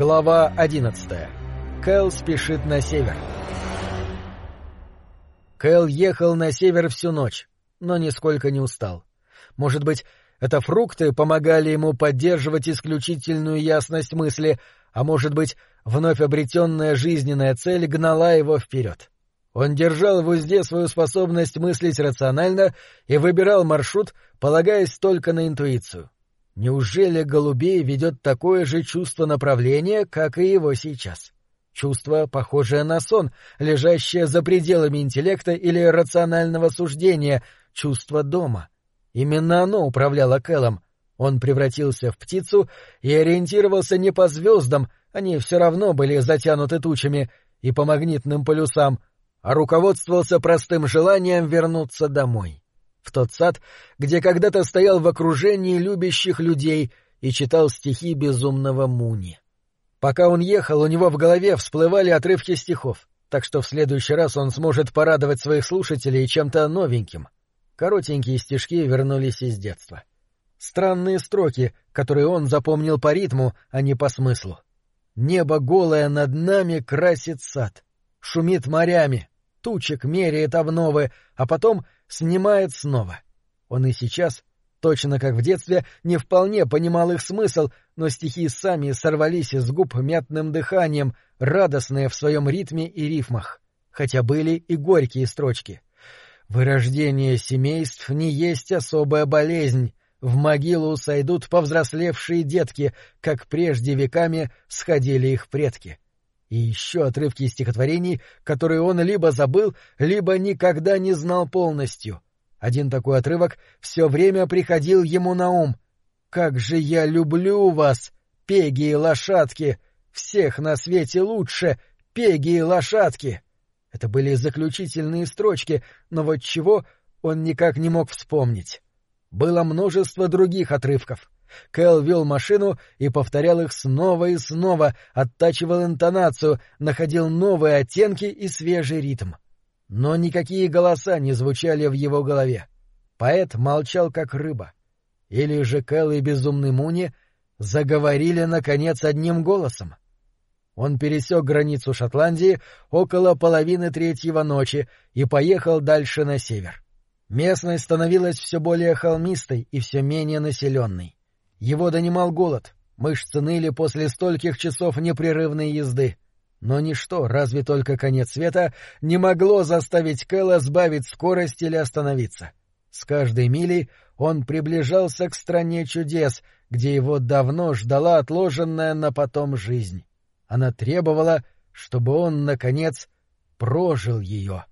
Глава 11. Кэл спешит на север. Кэл ехал на север всю ночь, но нисколько не устал. Может быть, это фрукты помогали ему поддерживать исключительную ясность мысли, а может быть, вновь обретенная жизненная цель гнала его вперед. Он держал в узде свою способность мыслить рационально и выбирал маршрут, полагаясь только на интуицию. Неужели голубей ведет такое же чувство направления, как и его сейчас? Чувство, похожее на сон, лежащее за пределами интеллекта или рационального суждения, чувство дома. Именно оно управляло Кэлом. Он превратился в птицу и ориентировался не по звездам, они все равно были затянуты тучами, и по магнитным полюсам, а руководствовался простым желанием вернуться домой в тот сад, где когда-то стоял в окружении любящих людей и читал стихи безумного Муни. Пока он ехал, у него в голове всплывали отрывки стихов, так что в следующий раз он сможет порадовать своих слушателей чем-то новеньким. Коротенькие стишки вернулись из детства. Странные строки, которые он запомнил по ритму, а не по смыслу. Небо голое над нами красит сад, шумит морями, тучек меряет обновы, а потом снимает снова. Он и сейчас, точно как в детстве, не вполне понимал их смысл, но стихи сами сорвались из губ мятным дыханием, радостные в своем ритме и рифмах, хотя были и горькие строчки. «Вырождение семейств не есть особая болезнь, в могилу сойдут повзрослевшие детки, как прежде веками сходили их предки» и еще отрывки стихотворений, которые он либо забыл, либо никогда не знал полностью. Один такой отрывок все время приходил ему на ум. «Как же я люблю вас, пеги и лошадки! Всех на свете лучше, пеги и лошадки!» Это были заключительные строчки, но вот чего он никак не мог вспомнить. Было множество других отрывков — Кэл вел машину и повторял их снова и снова, оттачивал интонацию, находил новые оттенки и свежий ритм. Но никакие голоса не звучали в его голове. Поэт молчал, как рыба. Или же Кэл и безумный Муни заговорили, наконец, одним голосом. Он пересек границу Шотландии около половины третьего ночи и поехал дальше на север. Местность становилась все более холмистой и все менее населенной. Его донимал голод, мышцы ныли после стольких часов непрерывной езды. Но ничто, разве только конец света, не могло заставить Кэлла сбавить скорость или остановиться. С каждой милей он приближался к стране чудес, где его давно ждала отложенная на потом жизнь. Она требовала, чтобы он, наконец, прожил ее.